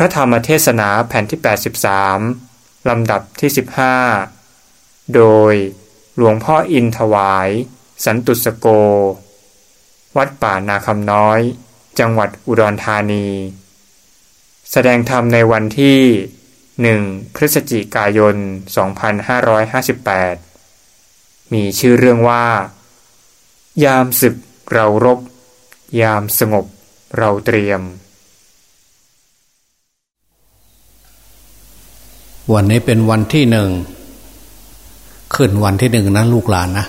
ระธรรมเทศนาแผ่นที่ 83 ลำดับที่ 15 โดยหลวงพ่ออินถวาย สันตุสโก วัดป่านาคำน้อย จังหวัดอุดรธานี แสดงธรรมในวันที่ 1 พฤศจิกายน 2558 มีชื่อเรื่องว่า ยามศึกเรารบ ยามสงบเราเตรียม วันนี้เป็นวันที่หนึ่งขึ้นวันที่หนึ่งนะลูกหลานนะ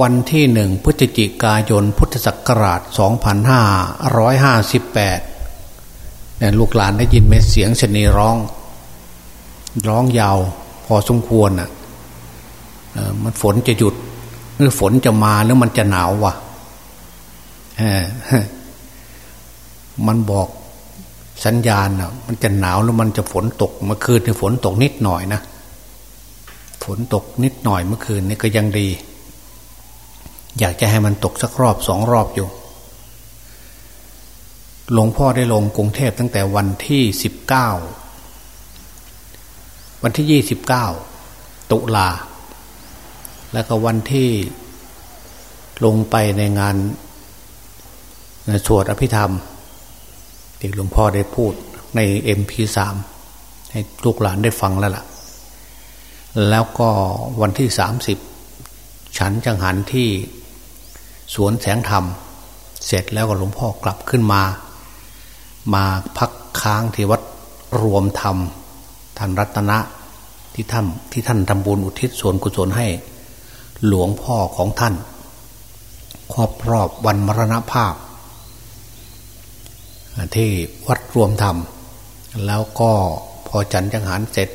วันที่หนึ่งพฤศจิกายนพุทธศักราช 2558เนี่ยลูกหลานได้ยินไหมเสียงชนีร้อง ร้องยาวพอสมควรอะมันฝนจะหยุดหรือฝนจะมาหรือมันจะหนาววะมันบอก สัญญาณอะมันจะหนาวแล้วมันจะฝนตกเมื่อคืนนี่ฝนตกนิดหน่อยนะฝนตกนิดหน่อยเมื่อคืนนี่ก็ยังดี อยากจะให้มันตกสักรอบสองรอบอยู่หลวงพ่อได้ลงกรุงเทพตั้งแต่วันที่สิบเก้าวันที่ยี่สิบเก้าตุลา แล้วก็วันที่ลงไปในงานสวดอภิธรรม ที่หลวงพ่อได้พูดในเอ็มพีสามให้ลูกหลานได้ฟังแล้วล่ะ แล้วก็วันที่สามสิบฉันจังหันที่สวนแสงธรรม เสร็จแล้วก็หลวงพ่อกลับขึ้นมา มาพักค้างที่วัดรวมธรรมท่านรัตนะที่ท่านที่ท่านทำบุญอุทิศส่วนกุศลให้ หลวงพ่อของท่าน ครอบรอบวันมรณภาพ ที่วัดรวมธรรม แล้วก็พอจันจังหารเสร็จ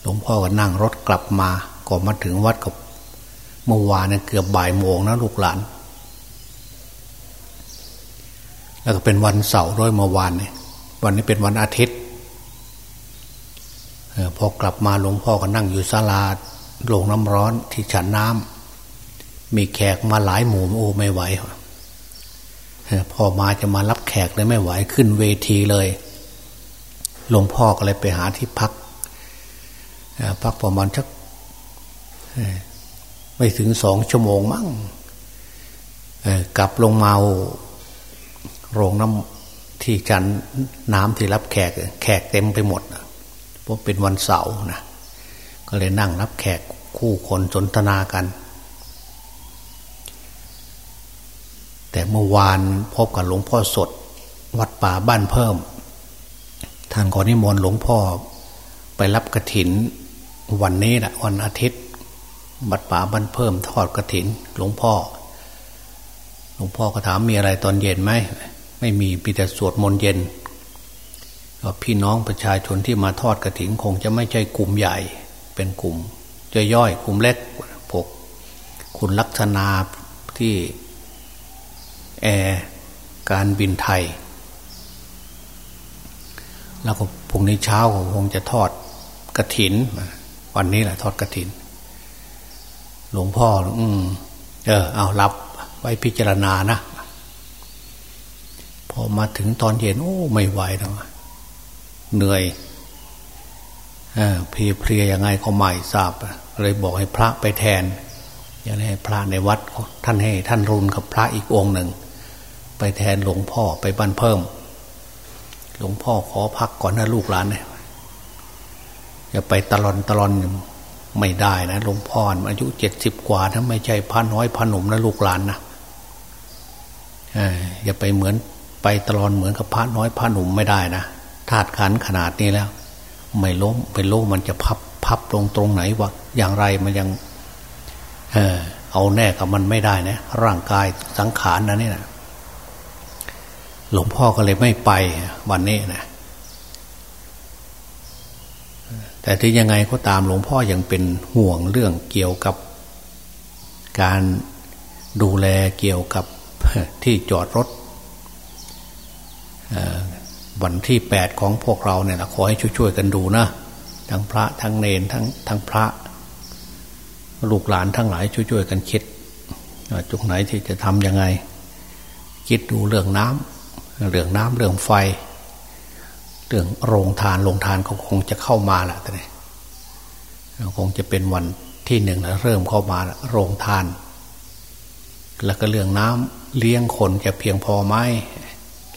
หลวงพ่อก็นั่งรถกลับมาก็มาถึงวัดกับเมื่อวานเนี่ยเกือบบ่ายโมงนะลูกหลาน แล้วก็เป็นวันเสาร์ด้วยเมื่อวานเนี่ยวันนี้เป็นวันอาทิตย์พอกลับมาหลวงพ่อก็นั่งอยู่ศาลาโรงน้ำร้อนที่ฉันน้ำมีแขกมาหลายหมู่โอ้ไม่ไหว พอมาจะมารับแขกเลยไม่ไหวขึ้นเวทีเลยหลวงพ่อก็เลยไปหาที่พักพักประมาณชักไม่ถึงสองชั่วโมงมั้งกลับลงมาโรงน้ำที่จันน้ำที่รับแขก แขกเต็มไปหมดเพราะเป็นวันเสาร์นะก็เลยนั่งรับแขกคู่คนสนทนากัน แต่เมื่อวานพบกับหลวงพ่อสด วัดป่าบ้านเพิ่ม ท่านก่อนิมนต์หลวงพ่อไปรับกระถิน วันนี้แหละวันอาทิตย์วัดป่าบ้านเพิ่มทอดกระถิน หลวงพ่อ หลวงพ่อก็ถามมีอะไรตอนเย็นไหมไม่มีมีแต่สวดมนต์เย็นพี่น้องประชาชนที่มาทอดกระถินคงจะไม่ใช่กลุ่มใหญ่ เป็นกลุ่มย่อยกลุ่มเล็กพวกคุณลักษณะที่ แอร์การบินไทย แล้วก็พรุ่งนี้เช้าคงจะทอดกระถิน วันนี้แหละทอดกระถิน หลวงพ่อ อืมเออ เอารับไว้พิจารณานะ พอมาถึงตอนเย็น โอ้ ไม่ไหวแล้วเหนื่อยเออเพลียเพลียยังไงก็ไม่ทราบเลยบอกให้พระไปแทนอย่างให้พระในวัดท่านให้ท่านรุนกับพระอีกองหนึ่ง ไปแทนหลวงพ่อไปบ้านเพิ่ม หลวงพ่อขอพักก่อนนะลูกหลานเนี่ยอย่าไปตลอนตลอนไม่ได้นะหลวงพ่ออายุเจ็ดสิบกว่าถ้าไม่ใช่พระน้อยพระหนุ่มนะลูกหลานนะอย่าไปเหมือนไปตลอนเหมือนกับพระน้อยพระหนุ่มไม่ได้นะธาตุขันขนาดนี้แล้ว ไม่ล้มเป็นโลมันจะพับพับลงตรงไหนวะอย่างไรมันยัง เออเอาแน่กับมันไม่ได้นะร่างกายสังขารนะนี่นะ หลวงพ่อก็เลยไม่ไปวันนี้นะแต่ที่ยังไงก็ตามหลวงพ่อยังเป็นห่วงเรื่องเกี่ยวกับ การดูแลเกี่ยวกับที่จอดรถวันที่แปดของพวกเราเนี่ยนะขอให้ช่วยๆกันดูนะทั้งพระทั้งเนนทั้งทั้งพระ ลูกหลานทั้งหลายช่วยๆกันคิดจุกไหนที่จะทำยังไง คิดดูเรื่องน้ำ เรื่องน้ำเรื่องไฟ เรื่องโรงทานโรงทานเขาคงจะเข้ามาแหละแต่เนี่ยคงจะเป็นวันที่หนึ่งแล้วเริ่มเข้ามาโรงทาน แล้วก็เรื่องน้ำเลี้ยงคนจะเพียงพอไหม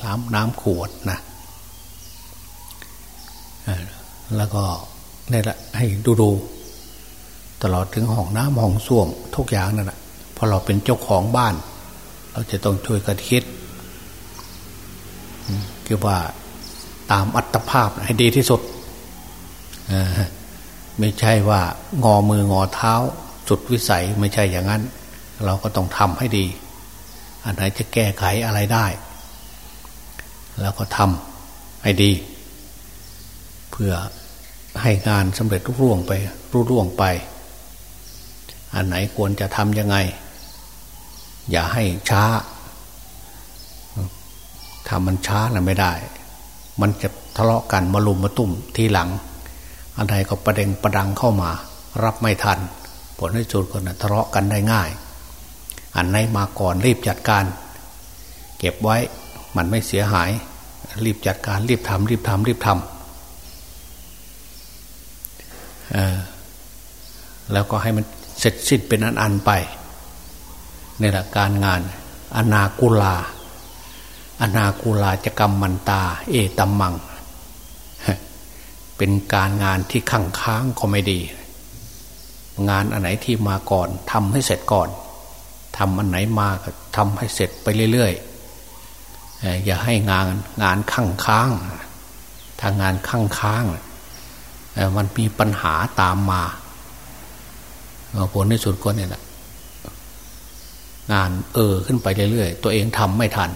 น้ำน้ำขวดนะแล้วก็นี่แหละให้ดูดูตลอดถึงห้องน้ำห้องส้วมทุกอย่างนั่นแหะพอเราเป็นเจ้าของบ้าน เราจะต้องช่วยกันคิด คือว่าตามอัตภาพให้ดีที่สุด ไม่ใช่ว่างอมืองอเท้าจุดวิสัยไม่ใช่อย่างนั้น เราก็ต้องทำให้ดี อันไหนจะแก้ไขอะไรได้แล้วก็ทำให้ดี เพื่อให้งานสำเร็จรุ่ร่วงไปรุ่ร่วงไป อันไหนควรจะทำยังไง อย่าให้ช้า ทำมันช้าน่ะไม่ได้ มันจะทะเลาะกันมาลุมมาตุ่มทีหลัง อันใดก็ประเด็งประดังเข้ามา รับไม่ทัน ผลที่สุดก็นะทะเลาะกันได้ง่าย อันไหนมาก่อนรีบจัดการ เก็บไว้มันไม่เสียหาย รีบจัดการรีบทำรีบทำรีบทำแล้วก็ให้มันเสร็จสิ้นเป็นอันอันไปนี่แหละการงานอนากุลา อนาคูลาจกรรมมันตา เอตัมมัง เป็นการงานที่ขังค้างก็ไม่ดี งานอันไหนที่มาก่อนทำให้เสร็จก่อนทำอันไหนมาก็ทำให้เสร็จไปเรื่อยๆอย่าให้งานงานขังค้างถ้างานขังค้างมันมีปัญหาตามมาผลในสุดก็เนี่ยแหละงานเออขึ้นไปเรื่อยๆ ตัวเองทำไม่ทัน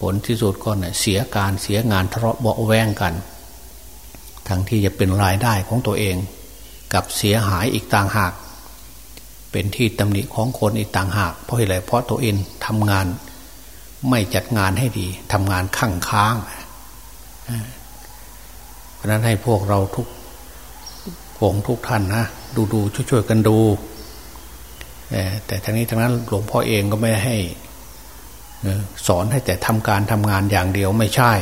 ผลที่สุดก็เนี่ยเสียการเสียงานทะเลาะเบาแวงกัน ทั้งที่จะเป็นรายได้ของตัวเอง กับเสียหายอีกต่างหาก เป็นที่ตำหนิของคนอีกต่างหาก เพราะอะไรเพราะตัวเองทำงาน ไม่จัดงานให้ดีทำงานข้างค้างเพราะนั้นให้พวกเราทุกผงทุกท่านนะดูดูช่วยๆกันดูแต่ทั้งนี้ทั้งนั้นหลวงพ่อเองก็ไม่ให้ สอนให้แต่ทำการทำงานอย่างเดียวไม่ใช่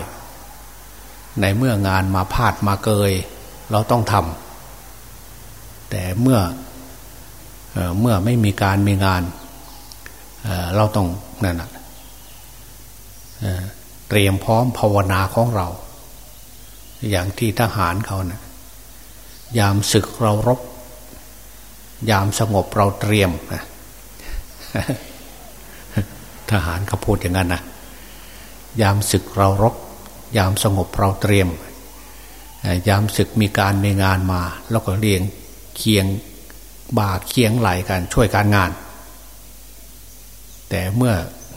ในเมื่องานมาพาดมาเกย เราต้องทำแต่เมื่อเมื่อไม่มีการมีงานเราต้องนั่นนะเตรียมพร้อมภาวนาของเรา อย่างที่ทหารเขานะ่ะยามศึกเรารบ ยามสงบเราเตรียมนะ ทหารเขาพูดอย่างนั้นนะยามศึกเรารบ ยามสงบเราเตรียม ยามศึกมีการมีงานมา แล้วก็เรียงเคียงบ่าเคียงไหลกันช่วยการงาน แต่เมื่อ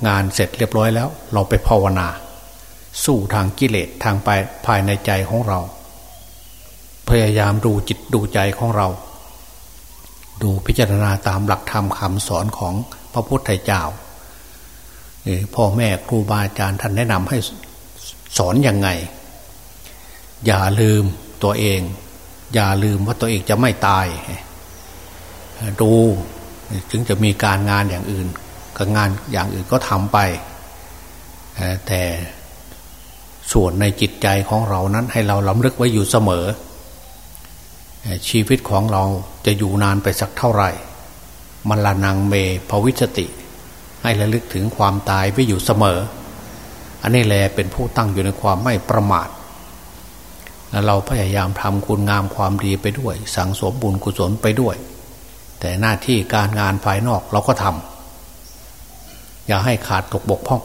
งานเสร็จเรียบร้อยแล้ว เราไปภาวนา สู้ทางกิเลสทางไปภายในใจของเรา พยายามดูจิตดูใจของเรา ดูพิจารณาตามหลักธรรมคำสอนของพระพุทธเจ้า พ่อแม่ครูบาอาจารย์ท่านแนะนำให้สอนอยังไง อย่าลืมตัวเอง อย่าลืมว่าตัวเองจะไม่ตาย ดูถึงจะมีการงานอย่างอื่นก็งานอย่างอื่นก็ทำไป แต่ส่วนในจิตใจของเรานั้นให้เราล้ำลึกไว้อยู่เสมอ ชีวิตของเราจะอยู่นานไปสักเท่าไหร่ มันละนังเมภวิสติ ให้ระลึกถึงความตายไว้อยู่เสมอ อันนี้แหละเป็นผู้ตั้งอยู่ในความไม่ประมาทเราพยายามทำคุณงามความดีไปด้วย สังสมบุญกุศลไปด้วย แต่หน้าที่การงานภายนอกเราก็ทำอย่าให้ขาดตกบกพร่อง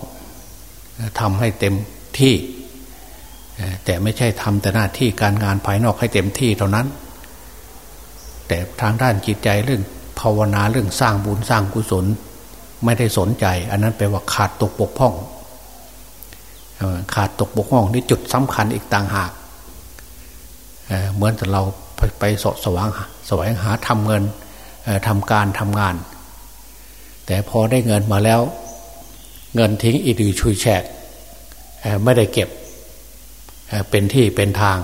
ทำให้เต็มที่ แต่ไม่ใช่ทำแต่หน้าที่การงานภายนอกให้เต็มที่เท่านั้น แต่ทางด้านจิตใจเรื่องภาวนาเรื่องสร้างบุญสร้างกุศล ไม่ได้สนใจ อันนั้นแปลว่าขาดตกบกพร่องขาดตกบกพร่องนี่จุดสำคัญอีกต่างหากเหมือนแต่เราไปไปสดสว่างสวงหาทำเงินทำการทำงาน แต่พอได้เงินมาแล้ว เงินทิ้งอีดือชุยแฉกไม่ได้เก็บเป็นที่เป็นทาง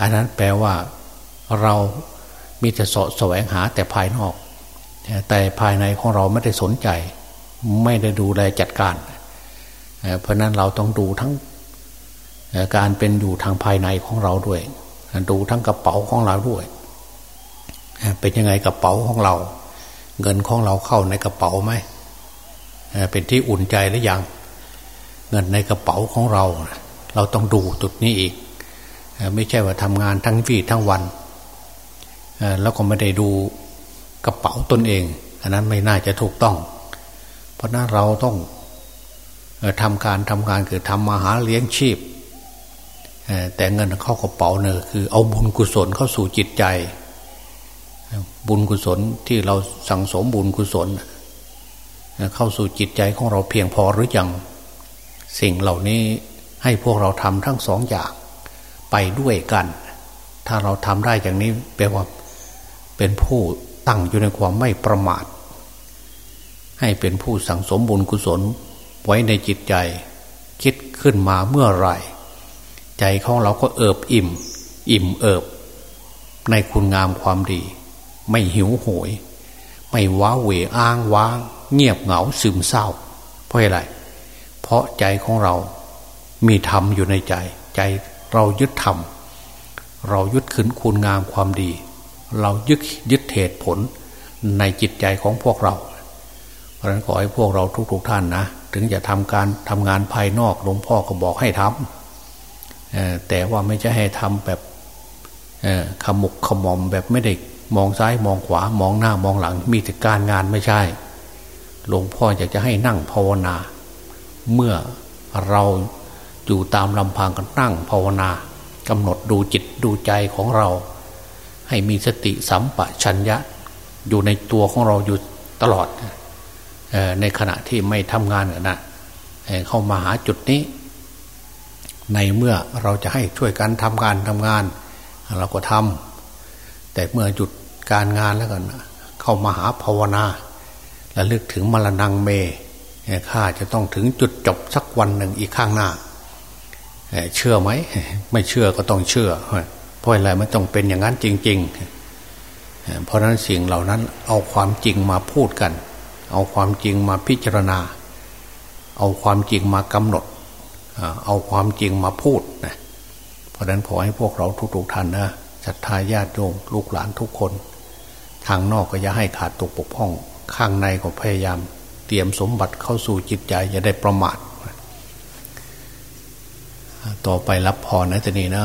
อันนั้นแปลว่าเรามีแต่สดแสวงหาแต่ภายนอก แต่ภายในของเราไม่ได้สนใจ ไม่ได้ดูแลจัดการ เพราะนั้นเราต้องดูทั้งการเป็นอยู่ทางภายในของเราด้วย ดูทั้งกระเป๋าของเราด้วย เป็นยังไงกระเป๋าของเรา เงินของเราเข้าในกระเป๋าไหมเป็นที่อุ่นใจหรือยังเงินในกระเป๋าของเรา เราต้องดูจุดนี้อีก ไม่ใช่ว่าทำงานทั้งวี่ทั้งวัน แล้วก็ไม่ได้ดู กระเป๋าตนเอง อันนั้นไม่น่าจะถูกต้อง เพราะนั้นเราต้องทำการทำงานคือทำมาหาเลี้ยงชีพ แต่เงินเข้ากระเป๋าเนี่ยคือเอาบุญกุศลเข้าสู่จิตใจ บุญกุศลที่เราสั่งสมบุญกุศล เข้าสู่จิตใจของเราเพียงพอหรือยังสิ่งเหล่านี้ให้พวกเราทำทั้งสองอย่างไปด้วยกัน ถ้าเราทำได้อย่างนี้แปลว่าเป็นผู้ ตั้งอยู่ในความไม่ประมาท ให้เป็นผู้สั่งสมบุญกุศลไว้ในจิตใจ คิดขึ้นมาเมื่อไรใจของเราก็เอิบอิ่ม อิ่มเอิบ ในคุณงามความดี ไม่หิวโหยไม่ว้าเหวอ้างว้าง เงียบเหงาซึมเศร้า เพราะอะไร เพราะใจของเรามีธรรมอยู่ในใจ ใจเรายึดธรรมเรายึดขึ้นคุณงามความดี เรายึดยึดเหตุผลในจิตใจของพวกเรา เพราะฉะนั้นขอให้พวกเราทุกๆทท่านนะ ถึงจะทำการทำงานภายนอกหลวงพ่อก็บอกให้ทำแต่ว่าไม่ใช่ให้ทำแบบขมุกขมอมแบบไม่ได้มองซ้ายมองขวามองหน้ามองหลัง มีแต่การงานไม่ใช่ หลวงพ่ออยากจะให้นั่งภาวนา เมื่อเราอยู่ตามลำพังกันนั่งภาวนา กำหนดดูจิตดูใจของเรา ให้มีสติสัมปชัญญะ อยู่ในตัวของเราอยู่ตลอดในขณะที่ไม่ทำงานนะเข้ามาหาจุดนี้ ในเมื่อเราจะให้ช่วยกันทำงานทำงาน เราก็ทำแต่เมื่อหยุดการงานแล้วกันเข้ามาหาภาวนาและลึกถึงมรณงเมข้าจะต้องถึงจุดจบสักวันหนึ่งอีกข้างหน้า เชื่อไหม ไม่เชื่อก็ต้องเชื่อ เพราะอะไรมันต้องเป็นอย่างนั้นจริง ๆ เพราะนั้นสิ่งเหล่านั้นเอาความจริงมาพูดกัน เอาความจริงมาพิจารณา เอาความจริงมากำหนด เอาความจริงมาพูดนะเพราะนั้นขอให้พวกเราทุกๆท่านนะศรัทธาญาติโยมลูกหลานทุกคน ทางนอกก็อย่าให้ขาดตกปกพ้อง ข้างในก็พยายาม เตรียมสมบัติเข้าสู่จิตใจอย่าได้ประมาทต่อไปรับพรนะจะนี่นะ